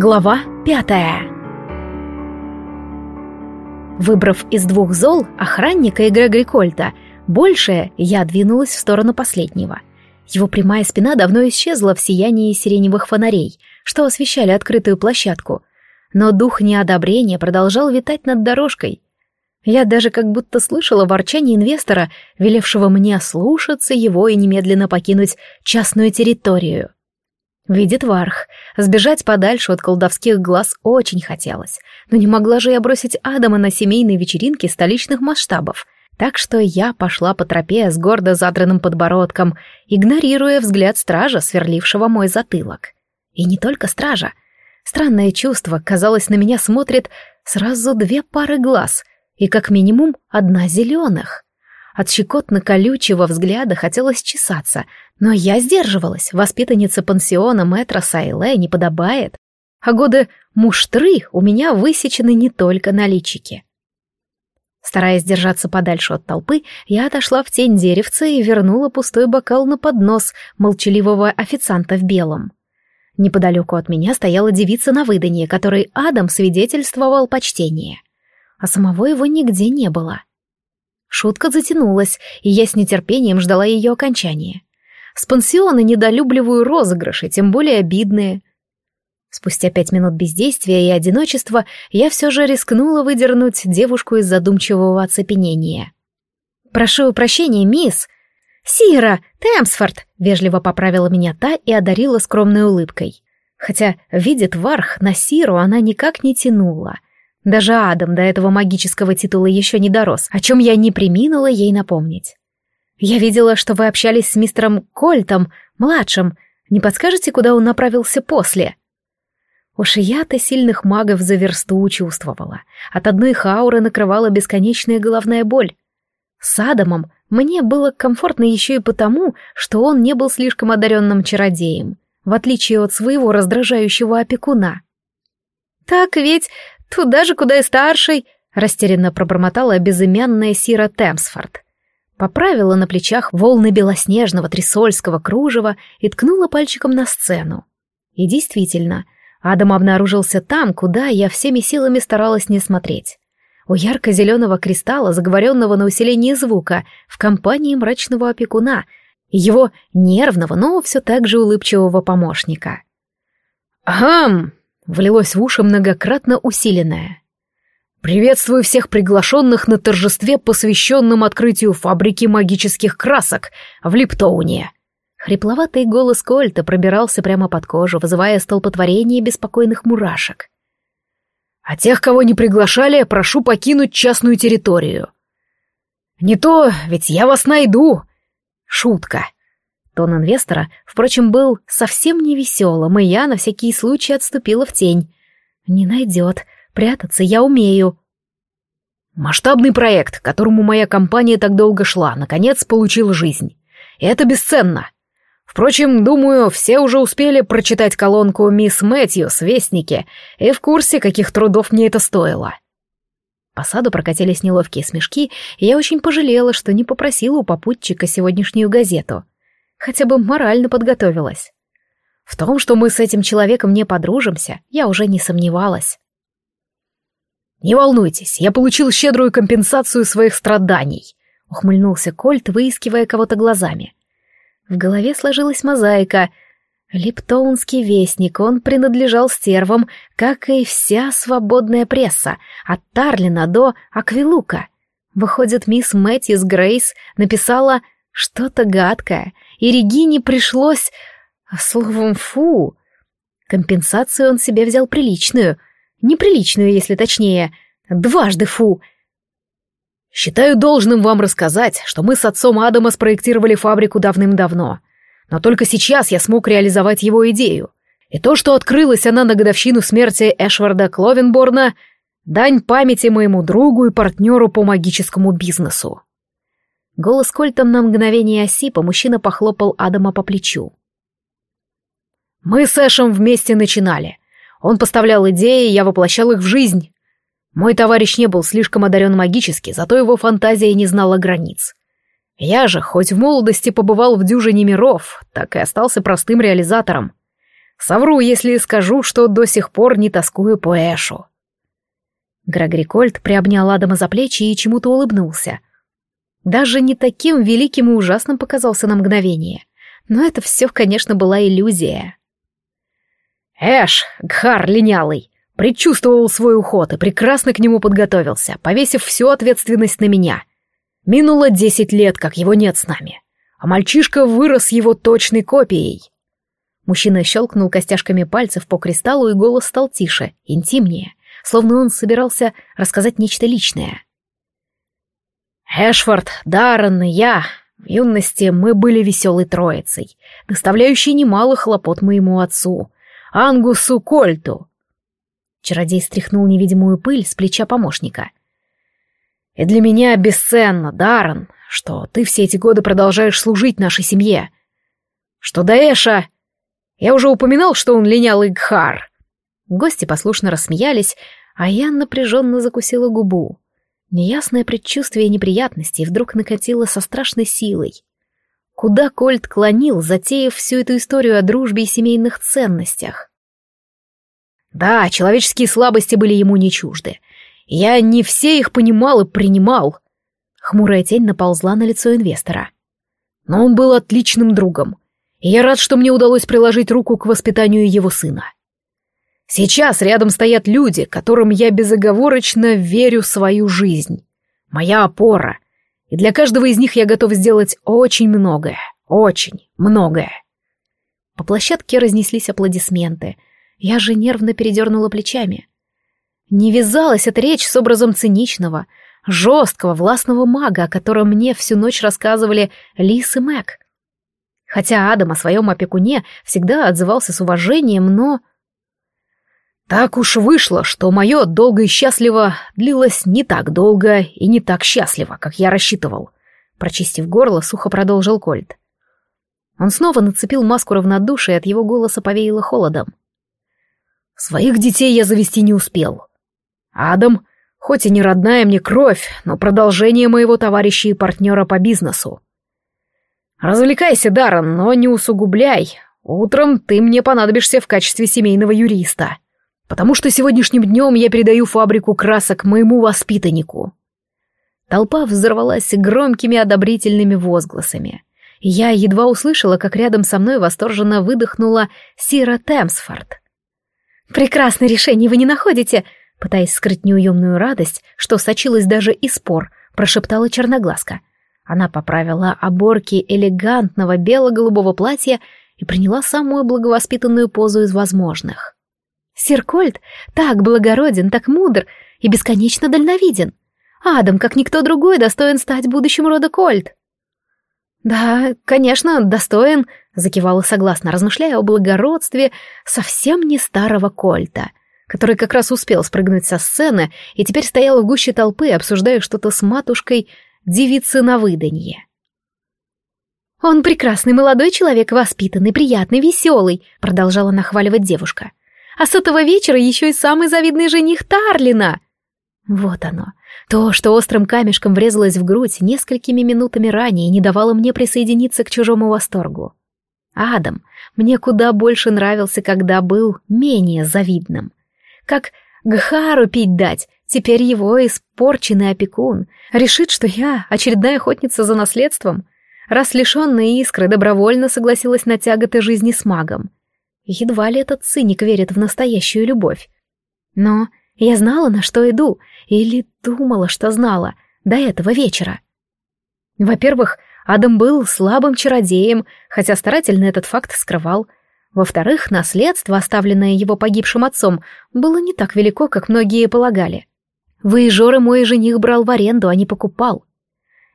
Глава пятая Выбрав из двух зол, охранника и Грегори Кольта, большее я двинулась в сторону последнего. Его прямая спина давно исчезла в сиянии сиреневых фонарей, что освещали открытую площадку. Но дух неодобрения продолжал витать над дорожкой. Я даже как будто слышала ворчание инвестора, велевшего мне слушаться его и немедленно покинуть частную территорию. Видит Варх. Сбежать подальше от колдовских глаз очень хотелось. Но не могла же я бросить Адама на семейной вечеринке столичных масштабов. Так что я пошла по тропе с гордо задранным подбородком, игнорируя взгляд стража, сверлившего мой затылок. И не только стража. Странное чувство, казалось, на меня смотрит сразу две пары глаз, и как минимум одна зеленых. От щекотно-колючего взгляда хотелось чесаться, но я сдерживалась, воспитанница пансиона мэтра Сайле не подобает. А годы муштры у меня высечены не только на личике. Стараясь держаться подальше от толпы, я отошла в тень деревца и вернула пустой бокал на поднос молчаливого официанта в белом. Неподалеку от меня стояла девица на выданье, которой Адам свидетельствовал почтение. А самого его нигде не было. Шутка затянулась, и я с нетерпением ждала ее окончания. С пансиона недолюбливаю розыгрыши, тем более обидные. Спустя пять минут бездействия и одиночества я все же рискнула выдернуть девушку из задумчивого оцепенения. «Прошу прощения, мисс!» «Сира! Темсфорд!» — вежливо поправила меня та и одарила скромной улыбкой. Хотя, видит Варх, на Сиру она никак не тянула — даже Адам до этого магического титула еще не дорос, о чем я не приминула ей напомнить. «Я видела, что вы общались с мистером Кольтом, младшим. Не подскажете, куда он направился после?» Уж я-то сильных магов за версту чувствовала. От одной хауры накрывала бесконечная головная боль. С Адамом мне было комфортно еще и потому, что он не был слишком одаренным чародеем, в отличие от своего раздражающего опекуна. «Так ведь Туда же, куда и старший, растерянно пробормотала безымянная Сира Темсфорд. Поправила на плечах волны белоснежного трисольского кружева и ткнула пальчиком на сцену. И действительно, Адам обнаружился там, куда я всеми силами старалась не смотреть. У ярко-зеленого кристалла, заговоренного на усиление звука, в компании мрачного опекуна и его нервного, но все так же улыбчивого помощника. «Ахам!» Влилось в уши многократно усиленное. «Приветствую всех приглашенных на торжестве, посвященном открытию фабрики магических красок в Липтоуне». Хрипловатый голос Кольта пробирался прямо под кожу, вызывая столпотворение беспокойных мурашек. «А тех, кого не приглашали, прошу покинуть частную территорию». «Не то, ведь я вас найду!» Шутка. Тон инвестора, впрочем, был совсем не веселым, и я на всякий случай отступила в тень. «Не найдет. Прятаться я умею». Масштабный проект, к которому моя компания так долго шла, наконец получил жизнь. И это бесценно. Впрочем, думаю, все уже успели прочитать колонку «Мисс Мэтьюс. Вестники» и в курсе, каких трудов мне это стоило. По саду прокатились неловкие смешки, и я очень пожалела, что не попросила у попутчика сегодняшнюю газету — хотя бы морально подготовилась. В том, что мы с этим человеком не подружимся, я уже не сомневалась. «Не волнуйтесь, я получил щедрую компенсацию своих страданий», — ухмыльнулся Кольт, выискивая кого-то глазами. В голове сложилась мозаика. Липтоунский вестник, он принадлежал стервам, как и вся свободная пресса, от Тарлина до Аквилука. Выходит, мисс Мэтьюс Грейс написала что-то гадкое, и Регине пришлось... Словом, фу. Компенсацию он себе взял приличную. Неприличную, если точнее. Дважды фу. Считаю должным вам рассказать, что мы с отцом Адама спроектировали фабрику давным-давно. Но только сейчас я смог реализовать его идею. И то, что открылась она на годовщину смерти Эшварда Кловенборна, дань памяти моему другу и партнеру по магическому бизнесу. Голос Кольтом на мгновение осип, а мужчина похлопал Адама по плечу. «Мы с Эшем вместе начинали. Он поставлял идеи, я воплощал их в жизнь. Мой товарищ не был слишком одарен магически, зато его фантазия не знала границ. Я же, хоть в молодости побывал в дюжине миров, так и остался простым реализатором. Совру, если скажу, что до сих пор не тоскую по Эшу. Грегори Кольт приобнял Адама за плечи и чему-то улыбнулся. Даже не таким великим и ужасным показался на мгновение. Но это все, конечно, была иллюзия. Эш, Гхар линялый, предчувствовал свой уход и прекрасно к нему подготовился, повесив всю ответственность на меня. Минуло десять лет, как его нет с нами, а мальчишка вырос его точной копией. Мужчина щелкнул костяшками пальцев по кристаллу, и голос стал тише, интимнее, словно он собирался рассказать нечто личное. «Эшфорд, Даррен и я в юности мы были веселой троицей, доставляющей немало хлопот моему отцу, Ангусу Кольту. Чародей стряхнул невидимую пыль с плеча помощника. И для меня бесценно, Даррен, что ты все эти годы продолжаешь служить нашей семье. Что до Эша... Я уже упоминал, что он линялый Гхар. Гости послушно рассмеялись, а я напряженно закусила губу. Неясное предчувствие неприятностей вдруг накатило со страшной силой. Куда Кольт клонил, затеяв всю эту историю о дружбе и семейных ценностях? Да, человеческие слабости были ему не чужды. Я не все их понимал и принимал. Хмурая тень наползла на лицо инвестора. Но он был отличным другом, и я рад, что мне удалось приложить руку к воспитанию его сына. Сейчас рядом стоят люди, которым я безоговорочно верю свою жизнь. Моя опора. И для каждого из них я готов сделать очень многое. Очень многое. По площадке разнеслись аплодисменты. Я же нервно передернула плечами. Не вязалась эта речь с образом циничного, жесткого, властного мага, о котором мне всю ночь рассказывали Лис и Мэг. Хотя Адам о своем опекуне всегда отзывался с уважением, но... Так уж вышло, что мое долго и счастливо длилось не так долго и не так счастливо, как я рассчитывал. Прочистив горло, сухо продолжил Кольт. Он снова нацепил маску равнодушия, и от его голоса повеяло холодом. Своих детей я завести не успел. Адам, хоть и не родная мне кровь, но продолжение моего товарища и партнера по бизнесу. Развлекайся, Даррен, но не усугубляй. Утром ты мне понадобишься в качестве семейного юриста потому что сегодняшним днем я передаю фабрику красок моему воспитаннику». Толпа взорвалась громкими одобрительными возгласами. Я едва услышала, как рядом со мной восторженно выдохнула Сира Темсфорд. «Прекрасное решение вы не находите!» Пытаясь скрыть неуемную радость, что сочилась даже и спор, прошептала черноглазка. Она поправила оборки элегантного бело-голубого платья и приняла самую благовоспитанную позу из возможных. Сиркольд так благороден, так мудр и бесконечно дальновиден. Адам, как никто другой, достоин стать будущим рода Кольт. «Да, конечно, достоин», — закивала согласно, размышляя о благородстве совсем не старого Кольта, который как раз успел спрыгнуть со сцены и теперь стоял в гуще толпы, обсуждая что-то с матушкой девицы на выданье. «Он прекрасный молодой человек, воспитанный, приятный, веселый», — продолжала нахваливать девушка а с этого вечера еще и самый завидный жених Тарлина. Вот оно, то, что острым камешком врезалось в грудь несколькими минутами ранее, не давало мне присоединиться к чужому восторгу. Адам мне куда больше нравился, когда был менее завидным. Как Гхару пить дать, теперь его испорченный опекун решит, что я очередная охотница за наследством, раз лишенная искры добровольно согласилась на тяготы жизни с магом. Едва ли этот циник верит в настоящую любовь. Но я знала, на что иду, или думала, что знала, до этого вечера. Во-первых, Адам был слабым чародеем, хотя старательно этот факт скрывал. Во-вторых, наследство, оставленное его погибшим отцом, было не так велико, как многие полагали. Выезжоры мой жених брал в аренду, а не покупал.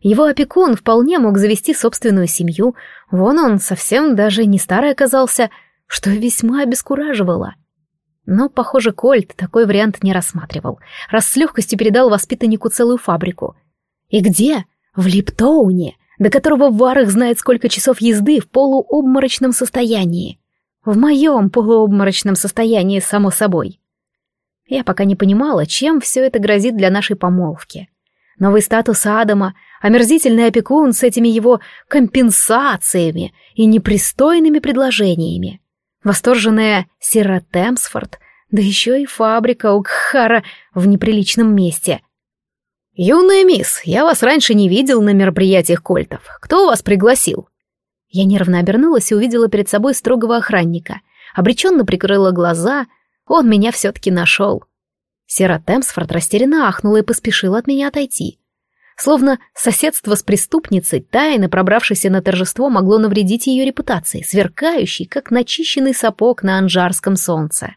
Его опекун вполне мог завести собственную семью, вон он совсем даже не старый оказался — что весьма обескураживало. Но, похоже, Кольт такой вариант не рассматривал, раз с легкостью передал воспитаннику целую фабрику. И где? В Липтоуне, до которого Варах знает сколько часов езды в полуобморочном состоянии. В моем полуобморочном состоянии, само собой. Я пока не понимала, чем все это грозит для нашей помолвки. Новый статус Адама, омерзительный опекун с этими его компенсациями и непристойными предложениями. Восторженная Сира Темсфорд, да еще и фабрика Укхара в неприличном месте. «Юная мисс, я вас раньше не видел на мероприятиях кольтов. Кто вас пригласил?» Я нервно обернулась и увидела перед собой строгого охранника. Обреченно прикрыла глаза. Он меня все-таки нашел. Сера Темсфорд растерянно ахнула и поспешила от меня отойти. Словно соседство с преступницей, тайно пробравшейся на торжество, могло навредить ее репутации, сверкающей, как начищенный сапог на анжарском солнце.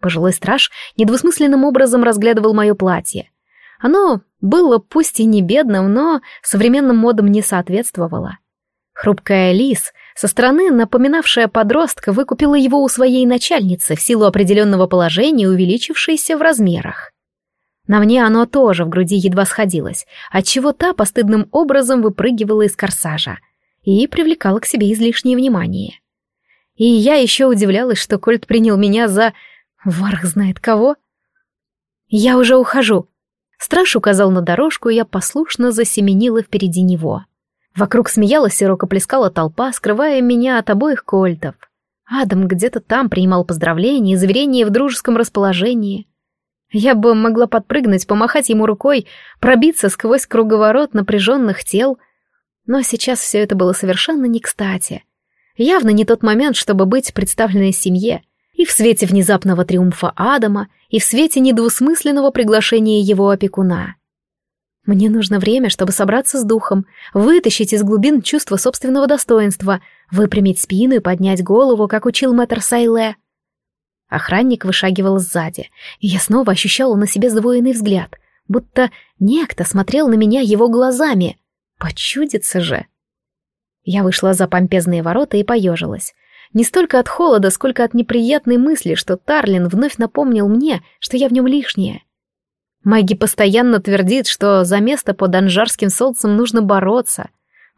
Пожилой страж недвусмысленным образом разглядывал мое платье. Оно было пусть и не бедным, но современным модам не соответствовало. Хрупкая лис, со стороны напоминавшая подростка, выкупила его у своей начальницы в силу определенного положения, увеличившейся в размерах. На мне оно тоже в груди едва сходилось, отчего та постыдным образом выпрыгивала из корсажа и привлекала к себе излишнее внимание. И я еще удивлялась, что Кольт принял меня за... Варх знает кого. «Я уже ухожу». Страж указал на дорожку, и я послушно засеменила впереди него. Вокруг смеялась и рукоплескала толпа, скрывая меня от обоих кольтов. Адам где-то там принимал поздравления и заверения в дружеском расположении. Я бы могла подпрыгнуть, помахать ему рукой, пробиться сквозь круговорот напряженных тел, но сейчас все это было совершенно не кстати. Явно не тот момент, чтобы быть представленной семье, и в свете внезапного триумфа Адама, и в свете недвусмысленного приглашения его опекуна. Мне нужно время, чтобы собраться с духом, вытащить из глубин чувство собственного достоинства, выпрямить спину и поднять голову, как учил мэтр Сайле. Охранник вышагивал сзади, и я снова ощущала на себе сдвоенный взгляд, будто некто смотрел на меня его глазами. Почудится же. Я вышла за помпезные ворота и поежилась. Не столько от холода, сколько от неприятной мысли, что Тарлин вновь напомнил мне, что я в нем лишняя. Маги постоянно твердит, что за место под анжарским солнцем нужно бороться.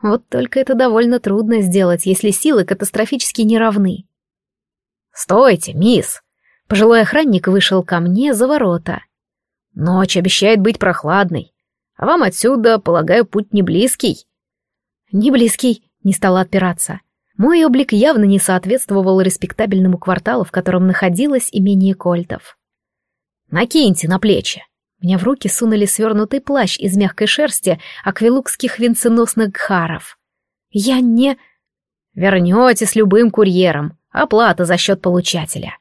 Вот только это довольно трудно сделать, если силы катастрофически не равны. «Стойте, мисс!» Пожилой охранник вышел ко мне за ворота. «Ночь обещает быть прохладной, а вам отсюда, полагаю, путь не близкий». «Не близкий», — не стала отпираться. Мой облик явно не соответствовал респектабельному кварталу, в котором находилось имение Кольтов. «Накиньте на плечи», мне в руки сунули свернутый плащ из мягкой шерсти аквилукских венценосных гхаров. Я не... Вернете с любым курьером. Оплата за счет получателя.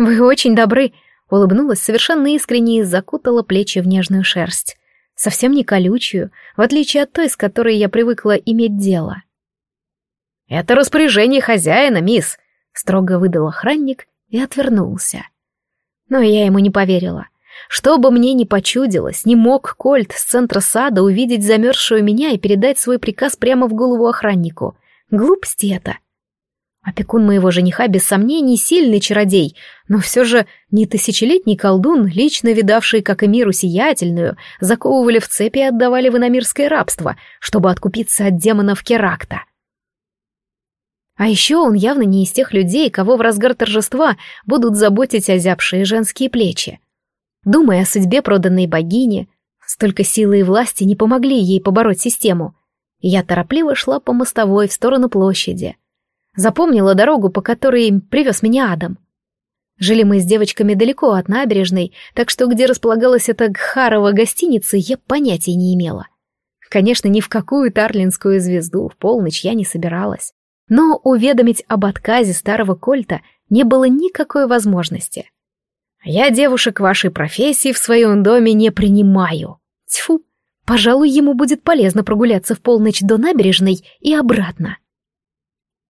Вы очень добры, улыбнулась совершенно искренне и закутала плечи в нежную шерсть. Совсем не колючую, в отличие от той, с которой я привыкла иметь дело. «Это распоряжение хозяина, мисс», — строго выдал охранник и отвернулся. Но я ему не поверила. Что бы мне ни почудилось, не мог Кольт с центра сада увидеть замерзшую меня и передать свой приказ прямо в голову охраннику. Глупости это. Опекун моего жениха, без сомнений, сильный чародей, но все же не тысячелетний колдун, лично видавший, как и миру сиятельную, заковывали в цепи и отдавали в иномирское рабство, чтобы откупиться от демонов Керакта. А еще он явно не из тех людей, кого в разгар торжества будут заботить озябшие женские плечи. Думая о судьбе проданной богини, столько силы и власти не помогли ей побороть систему. Я торопливо шла по мостовой в сторону площади. Запомнила дорогу, по которой привез меня Адам. Жили мы с девочками далеко от набережной, так что где располагалась эта Гхарова гостиница, я понятия не имела. Конечно, ни в какую тарлинскую звезду в полночь я не собиралась. Но уведомить об отказе старого кольта не было никакой возможности. Я девушек вашей профессии в своем доме не принимаю. Тьфу, пожалуй, ему будет полезно прогуляться в полночь до набережной и обратно.